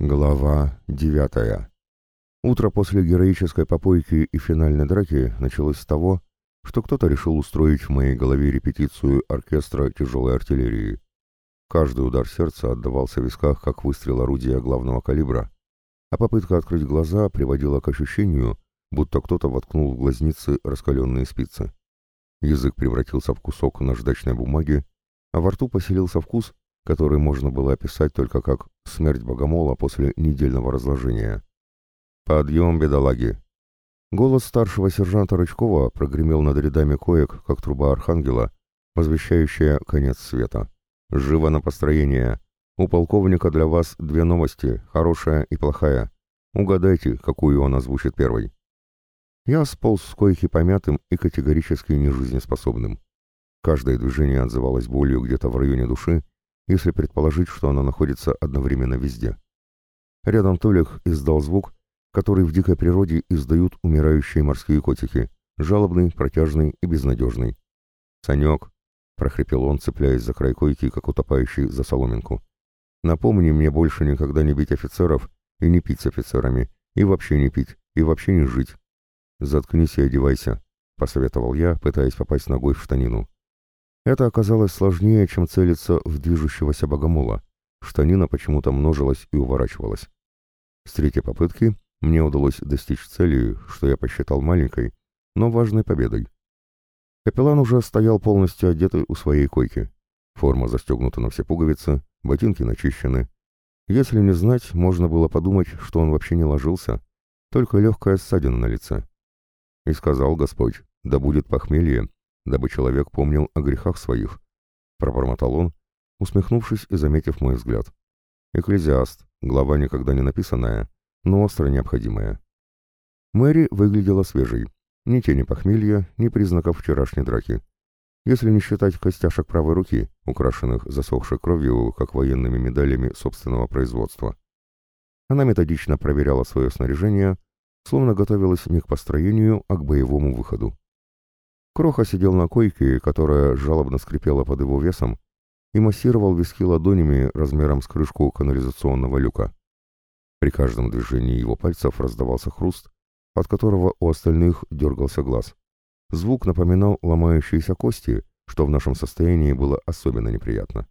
Глава девятая. Утро после героической попойки и финальной драки началось с того, что кто-то решил устроить в моей голове репетицию оркестра тяжелой артиллерии. Каждый удар сердца отдавался в висках, как выстрел орудия главного калибра, а попытка открыть глаза приводила к ощущению, будто кто-то воткнул в глазницы раскаленные спицы. Язык превратился в кусок наждачной бумаги, а во рту поселился вкус, который можно было описать только как смерть богомола после недельного разложения. «Подъем, бедолаги!» Голос старшего сержанта Рычкова прогремел над рядами коек, как труба архангела, возвещающая конец света. «Живо на построение! У полковника для вас две новости, хорошая и плохая. Угадайте, какую он озвучит первой». Я сполз с койки помятым и категорически нежизнеспособным. Каждое движение отзывалось болью где-то в районе души, если предположить, что она находится одновременно везде. Рядом Толик издал звук, который в дикой природе издают умирающие морские котики, жалобный, протяжный и безнадежный. «Санек!» — прохрипел он, цепляясь за край койки, как утопающий за соломинку. «Напомни мне больше никогда не бить офицеров и не пить с офицерами, и вообще не пить, и вообще не жить. Заткнись и одевайся», — посоветовал я, пытаясь попасть ногой в штанину. Это оказалось сложнее, чем целиться в движущегося богомола. Штанина почему-то множилась и уворачивалась. С третьей попытки мне удалось достичь цели, что я посчитал маленькой, но важной победой. Капеллан уже стоял полностью одетый у своей койки. Форма застегнута на все пуговицы, ботинки начищены. Если не знать, можно было подумать, что он вообще не ложился, только легкая ссадина на лице. И сказал Господь, да будет похмелье, дабы человек помнил о грехах своих. Пробормотал он, усмехнувшись и заметив мой взгляд. Экклезиаст, глава никогда не написанная, но остро необходимая. Мэри выглядела свежей. Ни тени похмелья, ни признаков вчерашней драки. Если не считать костяшек правой руки, украшенных засохшей кровью, как военными медалями собственного производства. Она методично проверяла свое снаряжение, словно готовилась не к построению, а к боевому выходу. Кроха сидел на койке, которая жалобно скрипела под его весом, и массировал виски ладонями размером с крышку канализационного люка. При каждом движении его пальцев раздавался хруст, от которого у остальных дергался глаз. Звук напоминал ломающиеся кости, что в нашем состоянии было особенно неприятно.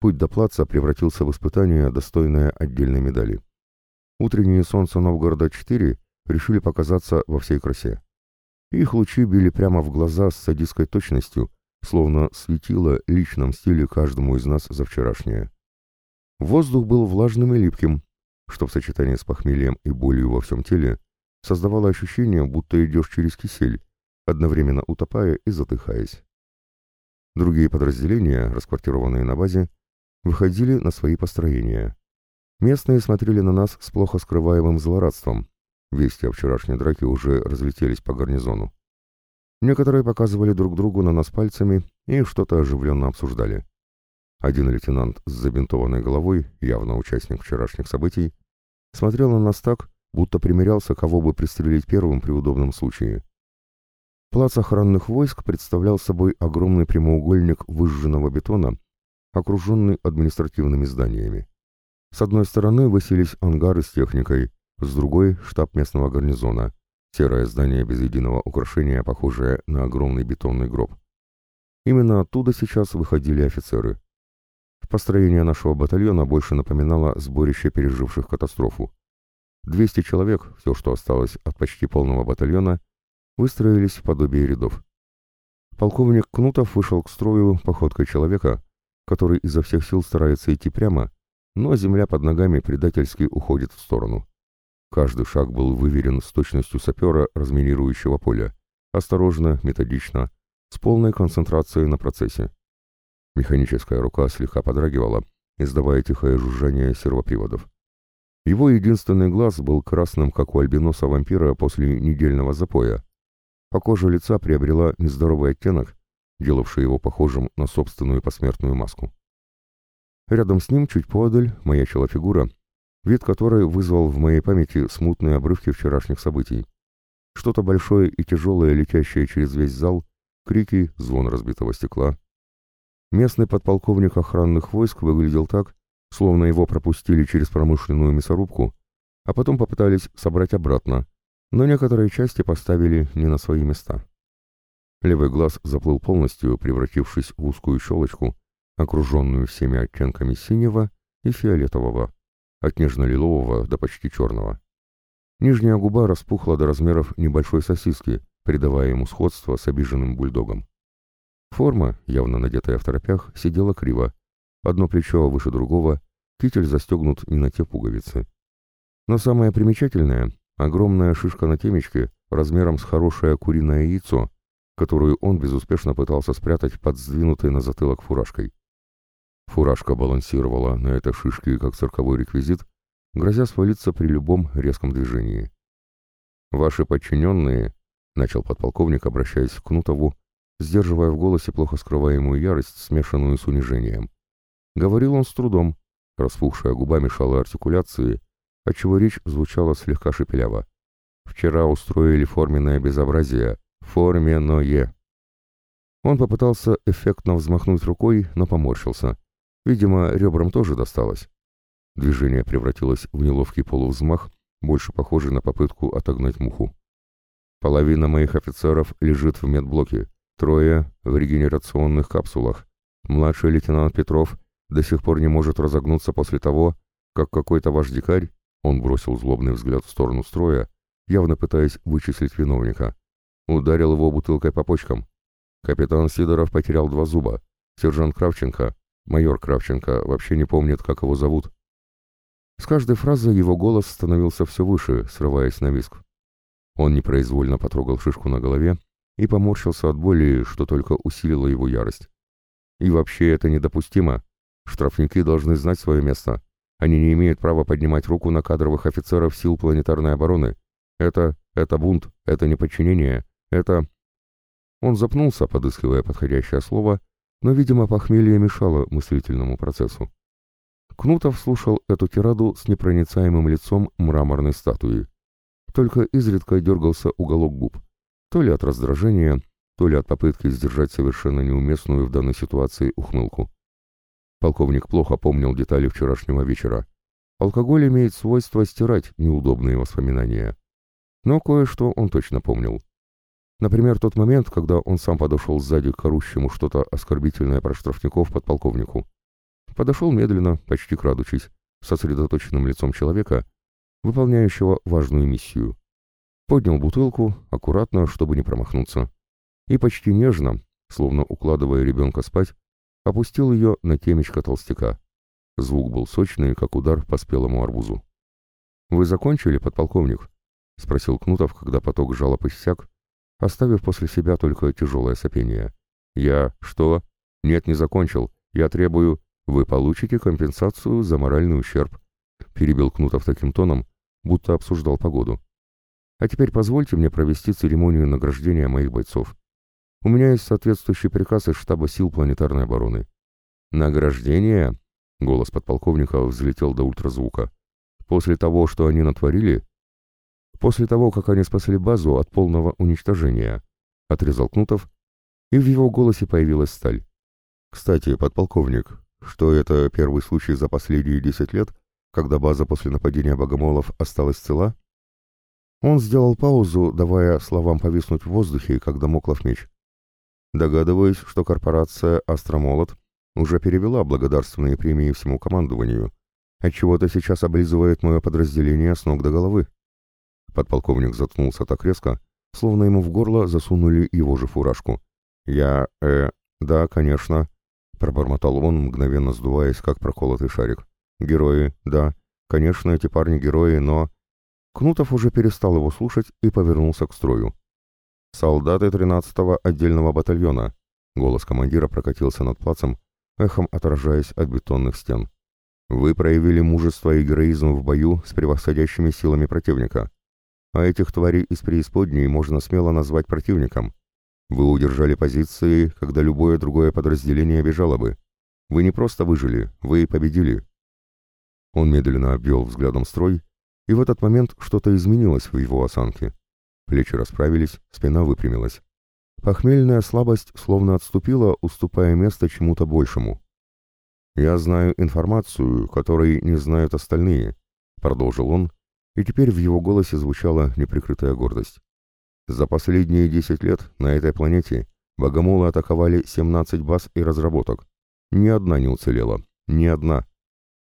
Путь до плаца превратился в испытание, достойное отдельной медали. Утреннее солнце Новгорода-4 решили показаться во всей красе. Их лучи били прямо в глаза с садистской точностью, словно светило личном стиле каждому из нас за вчерашнее. Воздух был влажным и липким, что в сочетании с похмельем и болью во всем теле создавало ощущение, будто идешь через кисель, одновременно утопая и затыхаясь. Другие подразделения, расквартированные на базе, выходили на свои построения. Местные смотрели на нас с плохо скрываемым злорадством, Вести о вчерашней драке уже разлетелись по гарнизону. Некоторые показывали друг другу на нас пальцами и что-то оживленно обсуждали. Один лейтенант с забинтованной головой, явно участник вчерашних событий, смотрел на нас так, будто примерялся, кого бы пристрелить первым при удобном случае. Плац охранных войск представлял собой огромный прямоугольник выжженного бетона, окруженный административными зданиями. С одной стороны высились ангары с техникой, с другой — штаб местного гарнизона, серое здание без единого украшения, похожее на огромный бетонный гроб. Именно оттуда сейчас выходили офицеры. Построение нашего батальона больше напоминало сборище переживших катастрофу. 200 человек, все, что осталось от почти полного батальона, выстроились в подобие рядов. Полковник Кнутов вышел к строю походкой человека, который изо всех сил старается идти прямо, но земля под ногами предательски уходит в сторону. Каждый шаг был выверен с точностью сапера разминирующего поля. Осторожно, методично, с полной концентрацией на процессе. Механическая рука слегка подрагивала, издавая тихое жужжание сервоприводов. Его единственный глаз был красным, как у альбиноса вампира после недельного запоя. По коже лица приобрела нездоровый оттенок, делавший его похожим на собственную посмертную маску. Рядом с ним, чуть подаль, маячила фигура, вид которой вызвал в моей памяти смутные обрывки вчерашних событий. Что-то большое и тяжелое, летящее через весь зал, крики, звон разбитого стекла. Местный подполковник охранных войск выглядел так, словно его пропустили через промышленную мясорубку, а потом попытались собрать обратно, но некоторые части поставили не на свои места. Левый глаз заплыл полностью, превратившись в узкую щелочку, окруженную всеми оттенками синего и фиолетового, от нежно-лилового до почти черного. Нижняя губа распухла до размеров небольшой сосиски, придавая ему сходство с обиженным бульдогом. Форма, явно надетая в торопях, сидела криво. Одно плечо выше другого, китель застегнут не на те пуговицы. Но самое примечательное — огромная шишка на темечке размером с хорошее куриное яйцо, которую он безуспешно пытался спрятать под сдвинутой на затылок фуражкой. Фуражка балансировала на этой шишке как цирковой реквизит, грозя свалиться при любом резком движении. «Ваши подчиненные», — начал подполковник, обращаясь к Кнутову, сдерживая в голосе плохо скрываемую ярость, смешанную с унижением. Говорил он с трудом, распухшая губа мешала артикуляции, отчего речь звучала слегка шепеляво. «Вчера устроили форменное безобразие. Форменное». Он попытался эффектно взмахнуть рукой, но поморщился. Видимо, ребрам тоже досталось. Движение превратилось в неловкий полувзмах, больше похожий на попытку отогнать муху. Половина моих офицеров лежит в медблоке, трое в регенерационных капсулах. Младший лейтенант Петров до сих пор не может разогнуться после того, как какой-то ваш дикарь, он бросил злобный взгляд в сторону строя, явно пытаясь вычислить виновника, ударил его бутылкой по почкам. Капитан Сидоров потерял два зуба. Сержант Кравченко Майор Кравченко вообще не помнит, как его зовут. С каждой фразой его голос становился все выше, срываясь на виск. Он непроизвольно потрогал шишку на голове и поморщился от боли, что только усилило его ярость. И вообще это недопустимо. Штрафники должны знать свое место. Они не имеют права поднимать руку на кадровых офицеров сил планетарной обороны. Это... это бунт, это неподчинение, это... Он запнулся, подыскивая подходящее слово, но, видимо, похмелье мешало мыслительному процессу. Кнутов слушал эту тираду с непроницаемым лицом мраморной статуи. Только изредка дергался уголок губ, то ли от раздражения, то ли от попытки сдержать совершенно неуместную в данной ситуации ухмылку. Полковник плохо помнил детали вчерашнего вечера. Алкоголь имеет свойство стирать неудобные воспоминания. Но кое-что он точно помнил. Например, тот момент, когда он сам подошел сзади к орущему что-то оскорбительное про штрафников подполковнику. Подошел медленно, почти крадучись, сосредоточенным лицом человека, выполняющего важную миссию. Поднял бутылку, аккуратно, чтобы не промахнуться. И почти нежно, словно укладывая ребенка спать, опустил ее на темечко толстяка. Звук был сочный, как удар по спелому арбузу. «Вы закончили, подполковник?» — спросил Кнутов, когда поток жалоб иссяк, оставив после себя только тяжелое сопение. «Я... что? Нет, не закончил. Я требую... Вы получите компенсацию за моральный ущерб», — перебил Кнутов таким тоном, будто обсуждал погоду. «А теперь позвольте мне провести церемонию награждения моих бойцов. У меня есть соответствующий приказ из штаба сил планетарной обороны». «Награждение?» — голос подполковника взлетел до ультразвука. «После того, что они натворили, после того, как они спасли базу от полного уничтожения», — отрезал Кнутов, и в его голосе появилась сталь. «Кстати, подполковник, что это первый случай за последние десять лет, когда база после нападения богомолов осталась цела?» Он сделал паузу, давая словам повиснуть в воздухе, как домоклов меч. «Догадываюсь, что корпорация «Астромолот» уже перевела благодарственные премии всему командованию, отчего-то сейчас облизывает мое подразделение с ног до головы». Подполковник заткнулся так резко, словно ему в горло засунули его же фуражку. «Я... э... да, конечно», — пробормотал он, мгновенно сдуваясь, как проколотый шарик. «Герои, да. Конечно, эти парни герои, но...» Кнутов уже перестал его слушать и повернулся к строю. «Солдаты 13-го отдельного батальона», — голос командира прокатился над плацем, эхом отражаясь от бетонных стен. «Вы проявили мужество и героизм в бою с превосходящими силами противника. А этих тварей из преисподней можно смело назвать противником. Вы удержали позиции, когда любое другое подразделение бежало бы. Вы не просто выжили, вы победили. Он медленно обвел взглядом строй, и в этот момент что-то изменилось в его осанке. Плечи расправились, спина выпрямилась. Похмельная слабость словно отступила, уступая место чему-то большему. «Я знаю информацию, которой не знают остальные», — продолжил он, и теперь в его голосе звучала неприкрытая гордость. «За последние десять лет на этой планете богомолы атаковали 17 баз и разработок. Ни одна не уцелела. Ни одна.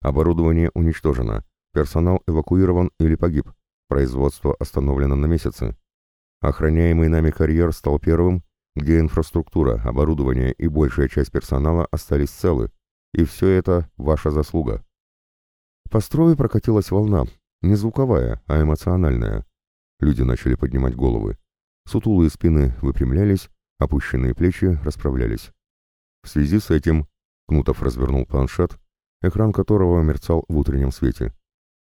Оборудование уничтожено. Персонал эвакуирован или погиб. Производство остановлено на месяцы. Охраняемый нами карьер стал первым, где инфраструктура, оборудование и большая часть персонала остались целы. И все это ваша заслуга. По строю прокатилась волна, не звуковая, а эмоциональная. Люди начали поднимать головы. Сутулые спины выпрямлялись, опущенные плечи расправлялись. В связи с этим Кнутов развернул планшет, экран которого мерцал в утреннем свете.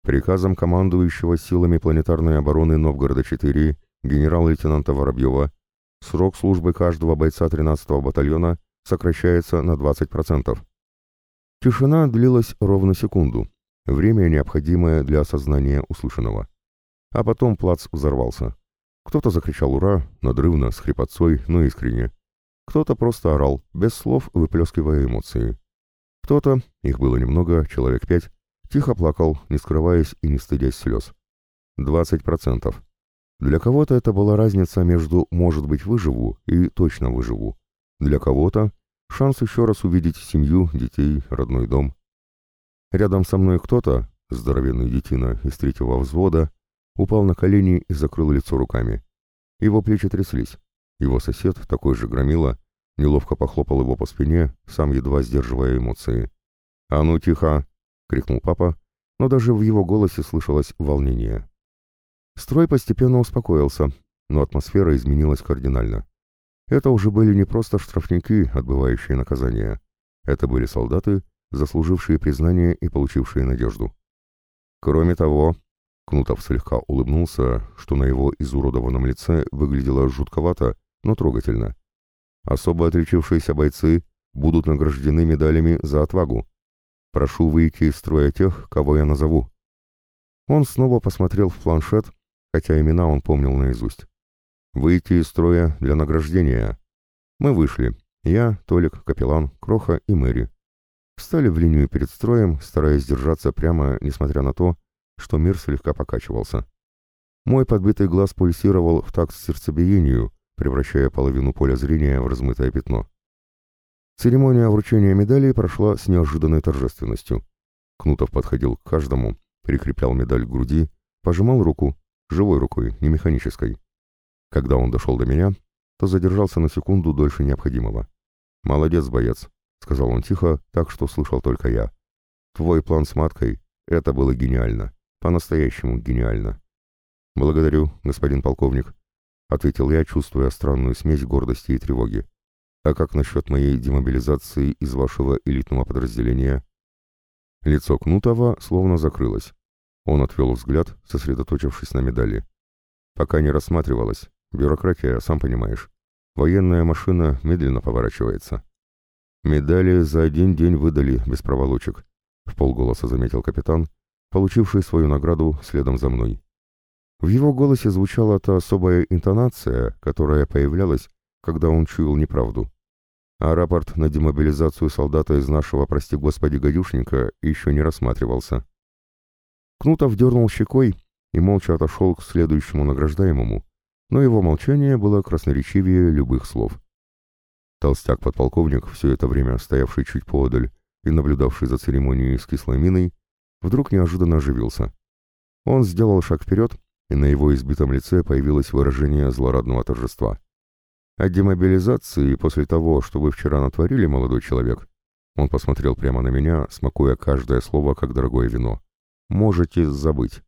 Приказом командующего силами планетарной обороны Новгорода-4 генерал-лейтенанта Воробьева срок службы каждого бойца 13-го батальона сокращается на 20%. Тишина длилась ровно секунду, время необходимое для осознания услышанного. А потом плац взорвался. Кто-то закричал «Ура!» надрывно, с хрипотцой, но искренне. Кто-то просто орал, без слов выплескивая эмоции. Кто-то, их было немного, человек пять, тихо плакал, не скрываясь и не стыдясь слез. 20%. Для кого-то это была разница между «может быть выживу» и «точно выживу». Для кого-то Шанс еще раз увидеть семью, детей, родной дом. Рядом со мной кто-то, здоровенный детина из третьего взвода, упал на колени и закрыл лицо руками. Его плечи тряслись. Его сосед, такой же громила, неловко похлопал его по спине, сам едва сдерживая эмоции. «А ну, тихо!» — крикнул папа, но даже в его голосе слышалось волнение. Строй постепенно успокоился, но атмосфера изменилась кардинально. Это уже были не просто штрафники, отбывающие наказание. Это были солдаты, заслужившие признание и получившие надежду. Кроме того, Кнутов слегка улыбнулся, что на его изуродованном лице выглядело жутковато, но трогательно. Особо отличившиеся бойцы будут награждены медалями за отвагу. Прошу выйти из строя тех, кого я назову. Он снова посмотрел в планшет, хотя имена он помнил наизусть. Выйти из строя для награждения. Мы вышли. Я, Толик, Капеллан, Кроха и Мэри. Встали в линию перед строем, стараясь держаться прямо, несмотря на то, что мир слегка покачивался. Мой подбитый глаз пульсировал в такт сердцебиению, превращая половину поля зрения в размытое пятно. Церемония вручения медалей прошла с неожиданной торжественностью. Кнутов подходил к каждому, прикреплял медаль к груди, пожимал руку, живой рукой, не механической. Когда он дошел до меня, то задержался на секунду дольше необходимого. «Молодец, боец», — сказал он тихо, так что слышал только я. «Твой план с маткой — это было гениально. По-настоящему гениально». «Благодарю, господин полковник», — ответил я, чувствуя странную смесь гордости и тревоги. «А как насчет моей демобилизации из вашего элитного подразделения?» Лицо Кнутова словно закрылось. Он отвел взгляд, сосредоточившись на медали. «Пока не рассматривалось. Бюрократия, сам понимаешь. Военная машина медленно поворачивается. Медали за один день выдали без проволочек, в полголоса заметил капитан, получивший свою награду следом за мной. В его голосе звучала та особая интонация, которая появлялась, когда он чуял неправду. А рапорт на демобилизацию солдата из нашего, прости господи, гадюшника еще не рассматривался. Кнутов дернул щекой и молча отошел к следующему награждаемому, но его молчание было красноречивее любых слов. Толстяк-подполковник, все это время стоявший чуть поодаль и наблюдавший за церемонией с кислой миной, вдруг неожиданно оживился. Он сделал шаг вперед, и на его избитом лице появилось выражение злорадного торжества. «О демобилизации после того, что вы вчера натворили, молодой человек», он посмотрел прямо на меня, смакуя каждое слово, как дорогое вино. «Можете забыть».